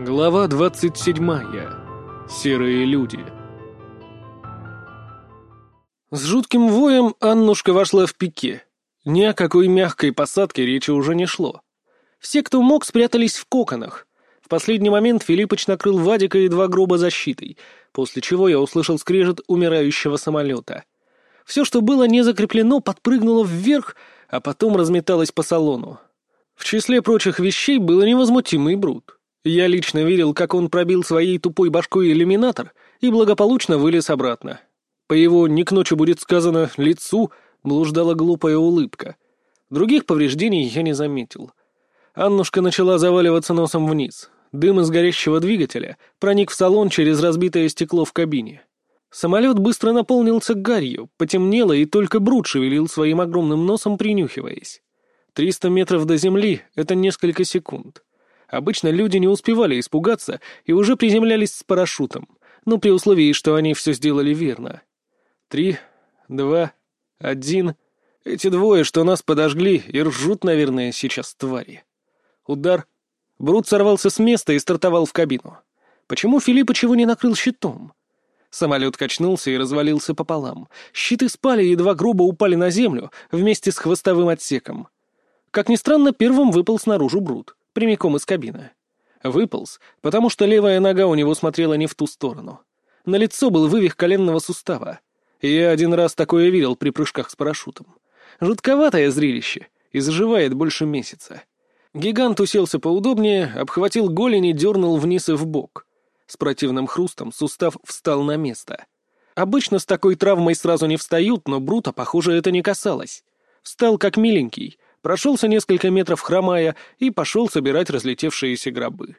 Глава 27. Серые люди. С жутким воем Аннушка вошла в пике. Ни о какой мягкой посадке речи уже не шло. Все, кто мог, спрятались в коконах. В последний момент Филиппыч накрыл Вадика и два гроба защитой, после чего я услышал скрежет умирающего самолета. Все, что было не закреплено, подпрыгнуло вверх, а потом разметалось по салону. В числе прочих вещей был невозмутимый Брут. Я лично видел, как он пробил своей тупой башкой иллюминатор и благополучно вылез обратно. По его, не к ночи будет сказано, лицу блуждала глупая улыбка. Других повреждений я не заметил. Аннушка начала заваливаться носом вниз. Дым из горящего двигателя проник в салон через разбитое стекло в кабине. Самолет быстро наполнился гарью, потемнело, и только Брут шевелил своим огромным носом, принюхиваясь. Триста метров до земли — это несколько секунд. Обычно люди не успевали испугаться и уже приземлялись с парашютом, но при условии, что они все сделали верно. Три, два, один. Эти двое, что нас подожгли, и ржут, наверное, сейчас твари. Удар. Брут сорвался с места и стартовал в кабину. Почему Филипп чего не накрыл щитом? Самолет качнулся и развалился пополам. Щиты спали и два грубо упали на землю вместе с хвостовым отсеком. Как ни странно, первым выпал снаружи Брут прямиком из кабины. Выполз, потому что левая нога у него смотрела не в ту сторону. На лицо был вывих коленного сустава. Я один раз такое видел при прыжках с парашютом. Жутковатое зрелище, и заживает больше месяца. Гигант уселся поудобнее, обхватил голень и дернул вниз и вбок. С противным хрустом сустав встал на место. Обычно с такой травмой сразу не встают, но Брута, похоже, это не касалось. Встал как миленький, прошелся несколько метров хромая и пошел собирать разлетевшиеся гробы.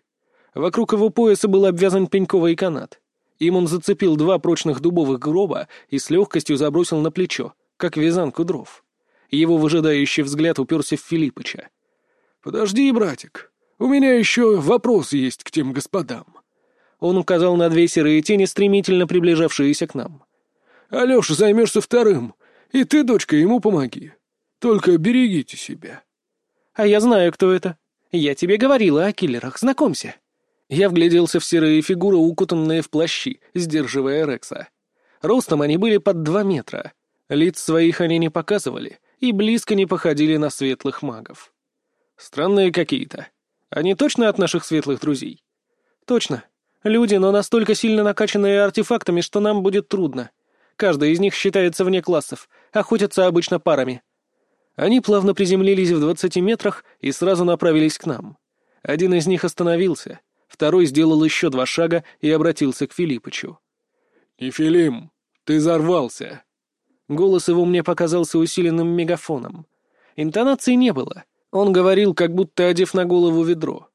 Вокруг его пояса был обвязан пеньковый канат. Им он зацепил два прочных дубовых гроба и с легкостью забросил на плечо, как вязанку дров. Его выжидающий взгляд уперся в Филиппыча. «Подожди, братик, у меня еще вопрос есть к тем господам». Он указал на две серые тени, стремительно приближавшиеся к нам. «Алеша, займешься вторым, и ты, дочка, ему помоги. Только берегите себя». «А я знаю, кто это. Я тебе говорила о киллерах, знакомься». Я вгляделся в серые фигуры, укутанные в плащи, сдерживая Рекса. Ростом они были под два метра. Лиц своих они не показывали и близко не походили на светлых магов. Странные какие-то. Они точно от наших светлых друзей? Точно. Люди, но настолько сильно накачанные артефактами, что нам будет трудно. Каждый из них считается вне классов, охотятся обычно парами. Они плавно приземлились в двадцати метрах и сразу направились к нам. Один из них остановился, второй сделал еще два шага и обратился к Филиппычу. «Нефилим, ты взорвался!» Голос его мне показался усиленным мегафоном. Интонации не было. Он говорил, как будто одев на голову ведро.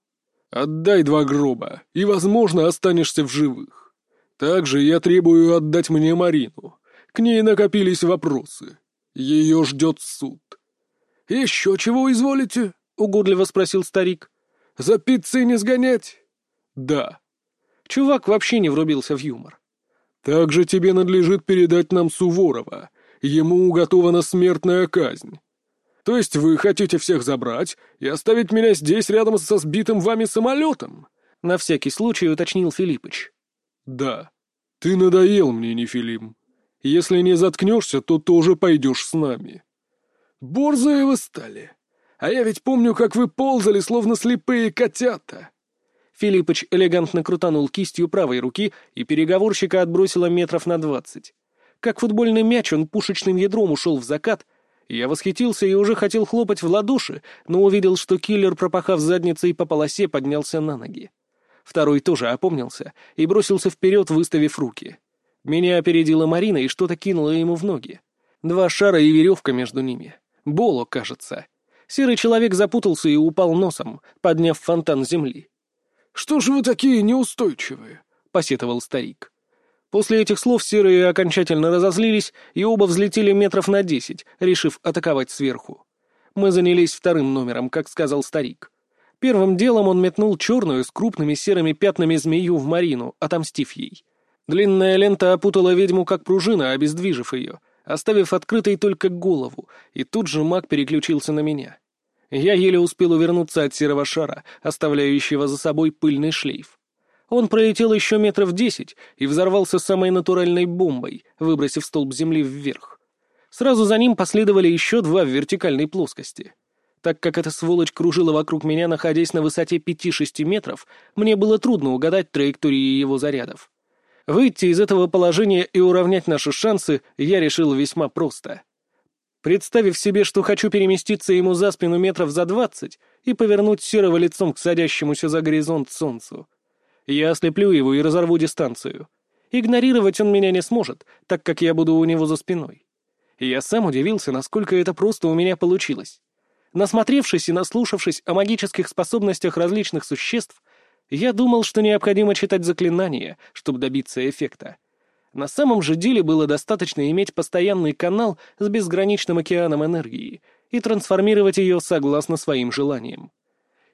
«Отдай два гроба, и, возможно, останешься в живых. Также я требую отдать мне Марину. К ней накопились вопросы. Ее ждет суд. «Еще чего изволите?» — угодливо спросил старик. «За пиццей не сгонять?» «Да». Чувак вообще не врубился в юмор. «Также тебе надлежит передать нам Суворова. Ему уготована смертная казнь. То есть вы хотите всех забрать и оставить меня здесь рядом со сбитым вами самолетом?» На всякий случай уточнил Филиппыч. «Да. Ты надоел мне, Нефилим. Если не заткнешься, то тоже пойдешь с нами». Борзые вы стали. А я ведь помню, как вы ползали, словно слепые котята. Филиппыч элегантно крутанул кистью правой руки, и переговорщика отбросило метров на двадцать. Как футбольный мяч он пушечным ядром ушел в закат. Я восхитился и уже хотел хлопать в ладоши, но увидел, что киллер, пропахав задницей по полосе, поднялся на ноги. Второй тоже опомнился и бросился вперед, выставив руки. Меня опередила Марина и что-то кинула ему в ноги. Два шара и веревка между ними. Боло, кажется. Серый человек запутался и упал носом, подняв фонтан земли. «Что же вы такие неустойчивые?» — посетовал старик. После этих слов серые окончательно разозлились, и оба взлетели метров на десять, решив атаковать сверху. Мы занялись вторым номером, как сказал старик. Первым делом он метнул черную с крупными серыми пятнами змею в Марину, отомстив ей. Длинная лента опутала ведьму как пружина, обездвижив ее, оставив открытой только голову, и тут же маг переключился на меня. Я еле успел увернуться от серого шара, оставляющего за собой пыльный шлейф. Он пролетел еще метров десять и взорвался самой натуральной бомбой, выбросив столб земли вверх. Сразу за ним последовали еще два в вертикальной плоскости. Так как эта сволочь кружила вокруг меня, находясь на высоте 5-6 метров, мне было трудно угадать траектории его зарядов. Выйти из этого положения и уравнять наши шансы я решил весьма просто. Представив себе, что хочу переместиться ему за спину метров за двадцать и повернуть серого лицом к садящемуся за горизонт солнцу. Я ослеплю его и разорву дистанцию. Игнорировать он меня не сможет, так как я буду у него за спиной. Я сам удивился, насколько это просто у меня получилось. Насмотревшись и наслушавшись о магических способностях различных существ, я думал, что необходимо читать заклинания, чтобы добиться эффекта. На самом же деле было достаточно иметь постоянный канал с безграничным океаном энергии и трансформировать ее согласно своим желаниям.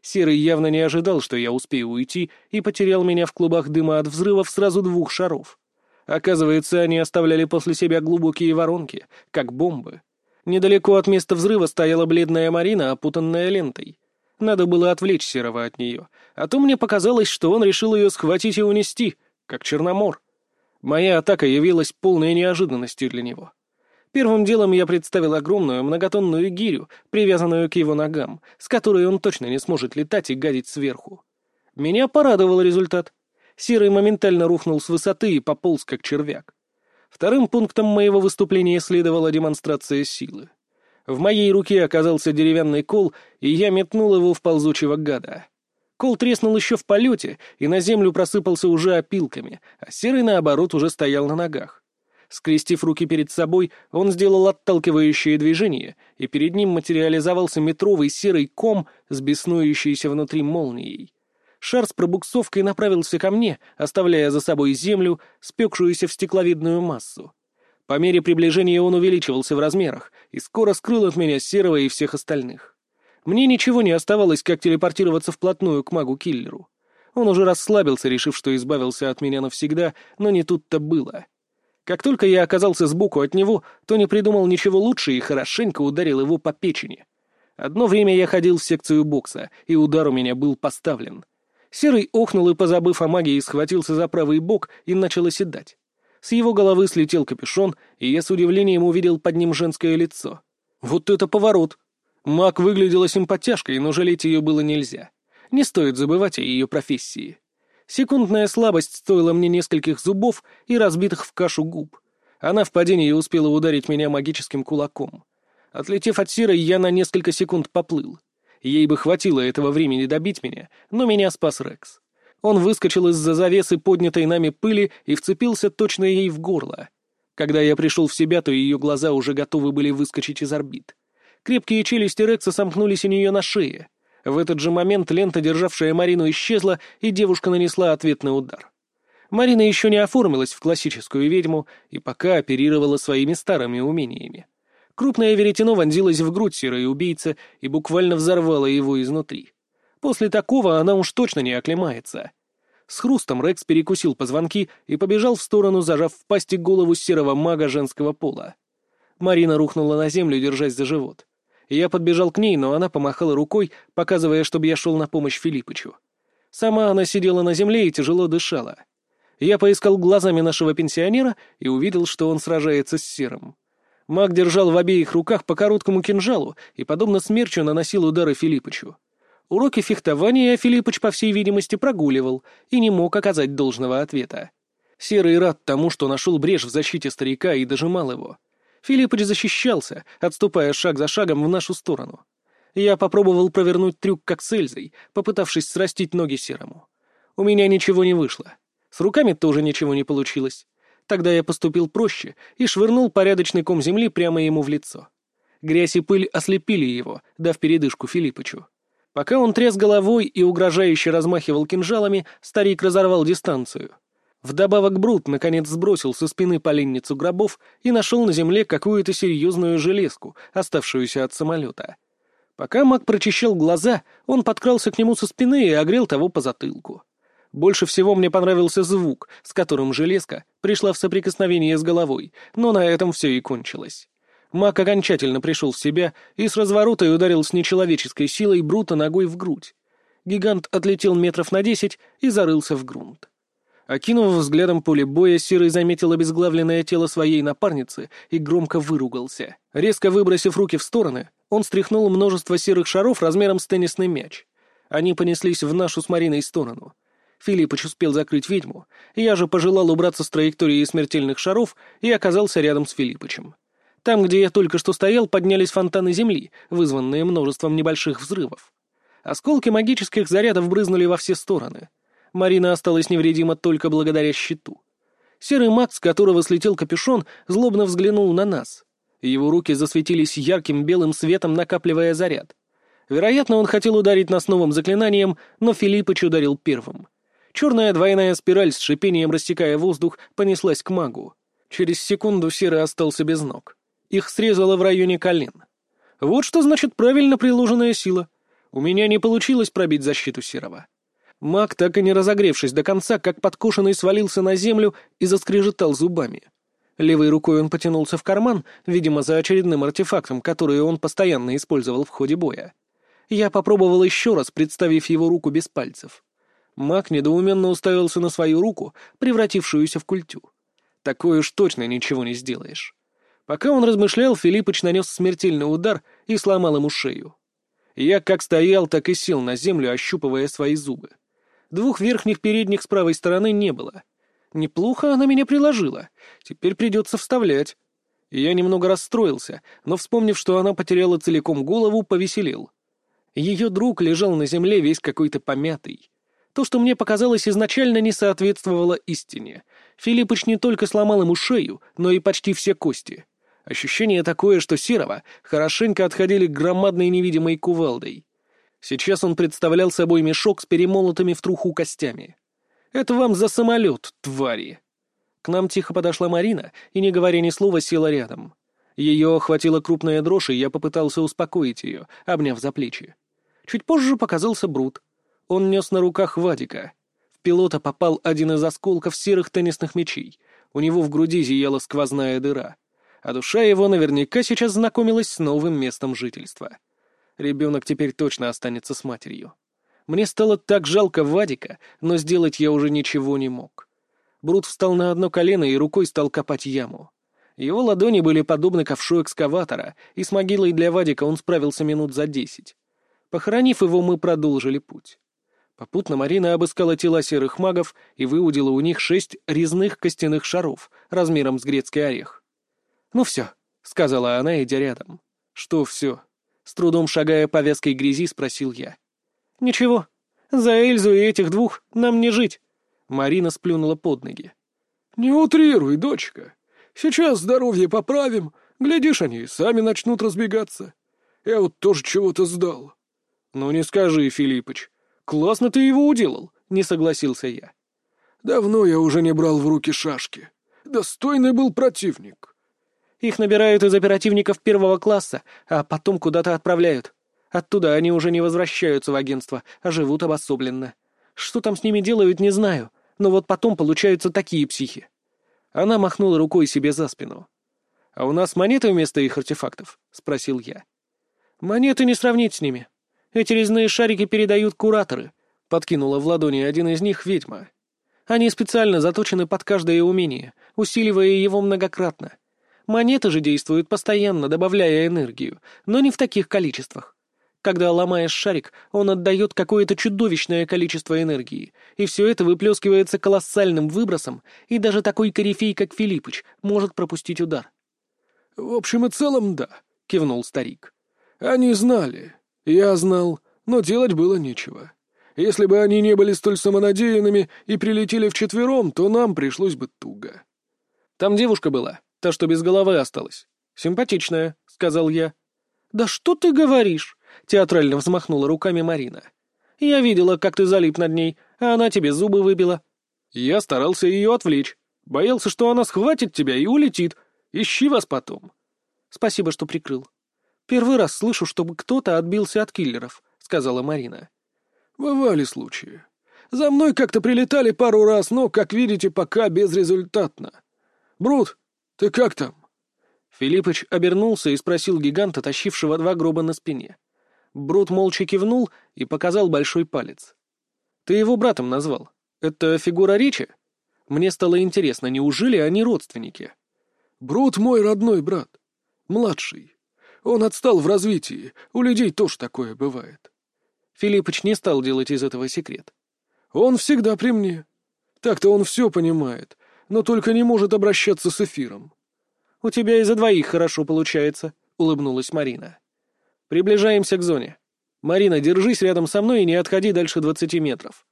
Серый явно не ожидал, что я успею уйти, и потерял меня в клубах дыма от взрывов сразу двух шаров. Оказывается, они оставляли после себя глубокие воронки, как бомбы. Недалеко от места взрыва стояла бледная Марина, опутанная лентой. Надо было отвлечь Серого от нее, а то мне показалось, что он решил ее схватить и унести, как Черномор. Моя атака явилась полной неожиданностью для него. Первым делом я представил огромную многотонную гирю, привязанную к его ногам, с которой он точно не сможет летать и гадить сверху. Меня порадовал результат. Серый моментально рухнул с высоты и пополз, как червяк. Вторым пунктом моего выступления следовала демонстрация силы. В моей руке оказался деревянный кол, и я метнул его в ползучего гада. Кол треснул еще в полете, и на землю просыпался уже опилками, а Серый, наоборот, уже стоял на ногах. Скрестив руки перед собой, он сделал отталкивающее движение, и перед ним материализовался метровый серый ком с беснующейся внутри молнией. Шар с пробуксовкой направился ко мне, оставляя за собой землю, спекшуюся в стекловидную массу. По мере приближения он увеличивался в размерах и скоро скрыл от меня серого и всех остальных. Мне ничего не оставалось, как телепортироваться вплотную к магу-киллеру. Он уже расслабился, решив, что избавился от меня навсегда, но не тут-то было. Как только я оказался сбоку от него, то не придумал ничего лучше и хорошенько ударил его по печени. Одно время я ходил в секцию бокса, и удар у меня был поставлен. Серый охнул и, позабыв о магии, схватился за правый бок и начал оседать. С его головы слетел капюшон, и я с удивлением увидел под ним женское лицо. Вот это поворот! Маг выглядела симпатяшкой, но жалеть ее было нельзя. Не стоит забывать о ее профессии. Секундная слабость стоила мне нескольких зубов и разбитых в кашу губ. Она в падении успела ударить меня магическим кулаком. Отлетев от Сиры, я на несколько секунд поплыл. Ей бы хватило этого времени добить меня, но меня спас Рекс. Он выскочил из-за завесы поднятой нами пыли и вцепился точно ей в горло. Когда я пришел в себя, то ее глаза уже готовы были выскочить из орбит. Крепкие челюсти Рекса сомкнулись у нее на шее. В этот же момент лента, державшая Марину, исчезла, и девушка нанесла ответный удар. Марина еще не оформилась в классическую ведьму и пока оперировала своими старыми умениями. Крупное веретено вонзилось в грудь серой убийцы и буквально взорвало его изнутри. После такого она уж точно не оклемается. С хрустом Рекс перекусил позвонки и побежал в сторону, зажав в пасти голову серого мага женского пола. Марина рухнула на землю, держась за живот. Я подбежал к ней, но она помахала рукой, показывая, чтобы я шел на помощь Филиппычу. Сама она сидела на земле и тяжело дышала. Я поискал глазами нашего пенсионера и увидел, что он сражается с Серым. Маг держал в обеих руках по короткому кинжалу и, подобно смерчу, наносил удары Филиппычу. Уроки фехтования Филиппыч, по всей видимости, прогуливал и не мог оказать должного ответа. Серый рад тому, что нашел брешь в защите старика и дожимал его. Филиппыч защищался, отступая шаг за шагом в нашу сторону. Я попробовал провернуть трюк как с Эльзой, попытавшись срастить ноги Серому. У меня ничего не вышло. С руками тоже ничего не получилось. Тогда я поступил проще и швырнул порядочный ком земли прямо ему в лицо. Грязь и пыль ослепили его, дав передышку Филиппычу. Пока он тряс головой и угрожающе размахивал кинжалами, старик разорвал дистанцию — Вдобавок Брут наконец сбросил со спины поленницу гробов и нашел на земле какую-то серьезную железку, оставшуюся от самолета. Пока маг прочищал глаза, он подкрался к нему со спины и огрел того по затылку. Больше всего мне понравился звук, с которым железка пришла в соприкосновение с головой, но на этом все и кончилось. Мак окончательно пришел в себя и с разворота ударил с нечеловеческой силой Брута ногой в грудь. Гигант отлетел метров на десять и зарылся в грунт. Окинув взглядом поле боя, Серый заметил обезглавленное тело своей напарницы и громко выругался. Резко выбросив руки в стороны, он стряхнул множество серых шаров размером с теннисный мяч. Они понеслись в нашу с Мариной сторону. Филиппыч успел закрыть ведьму, я же пожелал убраться с траектории смертельных шаров и оказался рядом с Филиппычем. Там, где я только что стоял, поднялись фонтаны земли, вызванные множеством небольших взрывов. Осколки магических зарядов брызнули во все стороны. Марина осталась невредима только благодаря щиту. Серый маг, с которого слетел капюшон, злобно взглянул на нас. Его руки засветились ярким белым светом, накапливая заряд. Вероятно, он хотел ударить нас новым заклинанием, но Филиппыч ударил первым. Черная двойная спираль с шипением растекая воздух понеслась к магу. Через секунду Серый остался без ног. Их срезало в районе колен. Вот что значит правильно приложенная сила. У меня не получилось пробить защиту Серого. Маг, так и не разогревшись до конца, как подкошенный свалился на землю и заскрежетал зубами. Левой рукой он потянулся в карман, видимо, за очередным артефактом, который он постоянно использовал в ходе боя. Я попробовал еще раз, представив его руку без пальцев. Маг недоуменно уставился на свою руку, превратившуюся в культю. Такое уж точно ничего не сделаешь. Пока он размышлял, Филиппыч нанес смертельный удар и сломал ему шею. Я как стоял, так и сел на землю, ощупывая свои зубы. Двух верхних передних с правой стороны не было. Неплохо она меня приложила. Теперь придется вставлять. Я немного расстроился, но, вспомнив, что она потеряла целиком голову, повеселел. Ее друг лежал на земле весь какой-то помятый. То, что мне показалось изначально, не соответствовало истине. Филиппыч не только сломал ему шею, но и почти все кости. Ощущение такое, что Серого хорошенько отходили громадной невидимой кувалдой. Сейчас он представлял собой мешок с перемолотыми в труху костями. «Это вам за самолет, твари!» К нам тихо подошла Марина и, не говоря ни слова, села рядом. Ее охватила крупная дрожь, и я попытался успокоить ее, обняв за плечи. Чуть позже показался Брут. Он нес на руках Вадика. В пилота попал один из осколков серых теннисных мячей. У него в груди зияла сквозная дыра а душа его наверняка сейчас знакомилась с новым местом жительства. Ребенок теперь точно останется с матерью. Мне стало так жалко Вадика, но сделать я уже ничего не мог. Брут встал на одно колено и рукой стал копать яму. Его ладони были подобны ковшу экскаватора, и с могилой для Вадика он справился минут за десять. Похоронив его, мы продолжили путь. Попутно Марина обыскала тела серых магов и выудила у них шесть резных костяных шаров размером с грецкий орех. «Ну все», — сказала она, идя рядом. «Что все?» С трудом шагая по вязкой грязи, спросил я. «Ничего. За Эльзу и этих двух нам не жить». Марина сплюнула под ноги. «Не утрируй, дочка. Сейчас здоровье поправим. Глядишь, они сами начнут разбегаться. Я вот тоже чего-то сдал». «Ну не скажи, Филиппыч. Классно ты его уделал», — не согласился я. «Давно я уже не брал в руки шашки. Достойный был противник. Их набирают из оперативников первого класса, а потом куда-то отправляют. Оттуда они уже не возвращаются в агентство, а живут обособленно. Что там с ними делают, не знаю, но вот потом получаются такие психи. Она махнула рукой себе за спину. «А у нас монеты вместо их артефактов?» — спросил я. «Монеты не сравнить с ними. Эти резные шарики передают кураторы», — подкинула в ладони один из них ведьма. «Они специально заточены под каждое умение, усиливая его многократно. Монеты же действуют постоянно, добавляя энергию, но не в таких количествах. Когда ломаешь шарик, он отдает какое-то чудовищное количество энергии, и все это выплескивается колоссальным выбросом, и даже такой корифей, как Филиппыч, может пропустить удар. «В общем и целом, да», — кивнул старик. «Они знали. Я знал, но делать было нечего. Если бы они не были столь самонадеянными и прилетели вчетвером, то нам пришлось бы туго». «Там девушка была», Та, что без головы осталась. Симпатичная», — сказал я. «Да что ты говоришь?» — театрально взмахнула руками Марина. «Я видела, как ты залип над ней, а она тебе зубы выбила». Я старался ее отвлечь. Боялся, что она схватит тебя и улетит. Ищи вас потом. Спасибо, что прикрыл. Первый раз слышу, чтобы кто-то отбился от киллеров, сказала Марина. Бывали случаи. За мной как-то прилетали пару раз, но, как видите, пока безрезультатно. Брут, «Ты как там?» Филиппыч обернулся и спросил гиганта, тащившего два гроба на спине. Брут молча кивнул и показал большой палец. «Ты его братом назвал. Это фигура речи?» Мне стало интересно, неужели они родственники? «Брут мой родной брат. Младший. Он отстал в развитии. У людей тоже такое бывает». Филиппыч не стал делать из этого секрет. «Он всегда при мне. Так-то он все понимает, но только не может обращаться с эфиром». «У тебя и за двоих хорошо получается», — улыбнулась Марина. «Приближаемся к зоне. Марина, держись рядом со мной и не отходи дальше двадцати метров».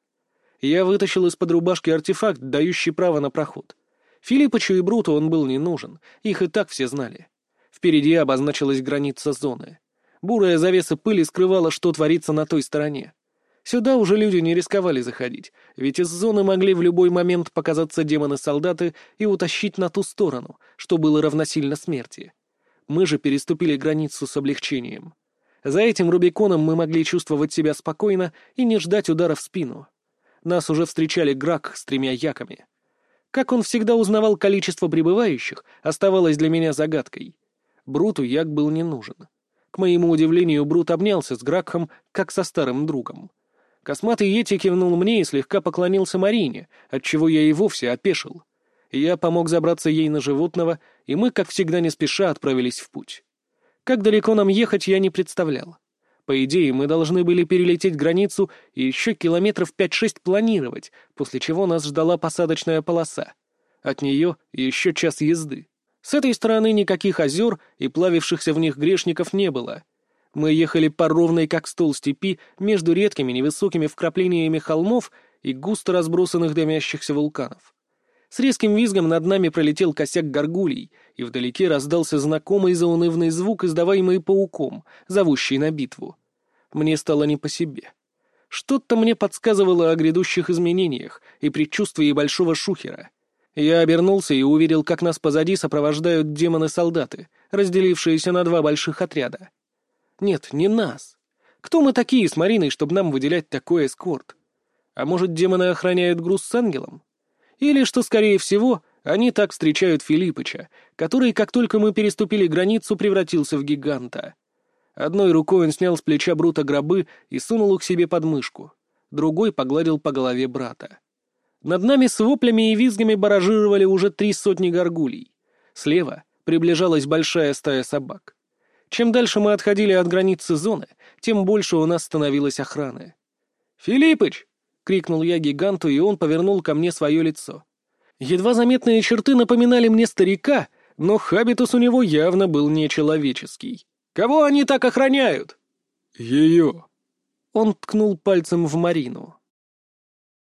Я вытащил из-под рубашки артефакт, дающий право на проход. Филиппычу и Бруту он был не нужен, их и так все знали. Впереди обозначилась граница зоны. Бурая завеса пыли скрывала, что творится на той стороне. Сюда уже люди не рисковали заходить, ведь из зоны могли в любой момент показаться демоны-солдаты и утащить на ту сторону, что было равносильно смерти. Мы же переступили границу с облегчением. За этим Рубиконом мы могли чувствовать себя спокойно и не ждать удара в спину. Нас уже встречали Грак с тремя яками. Как он всегда узнавал количество прибывающих, оставалось для меня загадкой. Бруту як был не нужен. К моему удивлению, Брут обнялся с Гракхом, как со старым другом. Косматый Йети кивнул мне и слегка поклонился Марине, отчего я и вовсе опешил. Я помог забраться ей на животного, и мы, как всегда не спеша, отправились в путь. Как далеко нам ехать, я не представлял. По идее, мы должны были перелететь границу и еще километров 5-6 планировать, после чего нас ждала посадочная полоса. От нее еще час езды. С этой стороны никаких озер и плавившихся в них грешников не было. Мы ехали по ровной, как стол степи, между редкими невысокими вкраплениями холмов и густо разбросанных дымящихся вулканов. С резким визгом над нами пролетел косяк горгулей, и вдалеке раздался знакомый заунывный звук, издаваемый пауком, зовущий на битву. Мне стало не по себе. Что-то мне подсказывало о грядущих изменениях и предчувствии большого шухера. Я обернулся и увидел, как нас позади сопровождают демоны-солдаты, разделившиеся на два больших отряда. Нет, не нас. Кто мы такие с Мариной, чтобы нам выделять такой эскорт? А может, демоны охраняют груз с ангелом? Или, что скорее всего, они так встречают Филиппыча, который, как только мы переступили границу, превратился в гиганта. Одной рукой он снял с плеча Брута гробы и сунул их себе под мышку, другой погладил по голове брата. Над нами с воплями и визгами баражировали уже три сотни горгулей. Слева приближалась большая стая собак. Чем дальше мы отходили от границы зоны, тем больше у нас становилось охраны. «Филиппыч!» — крикнул я гиганту, и он повернул ко мне свое лицо. Едва заметные черты напоминали мне старика, но хабитус у него явно был нечеловеческий. «Кого они так охраняют?» «Ее». Он ткнул пальцем в Марину.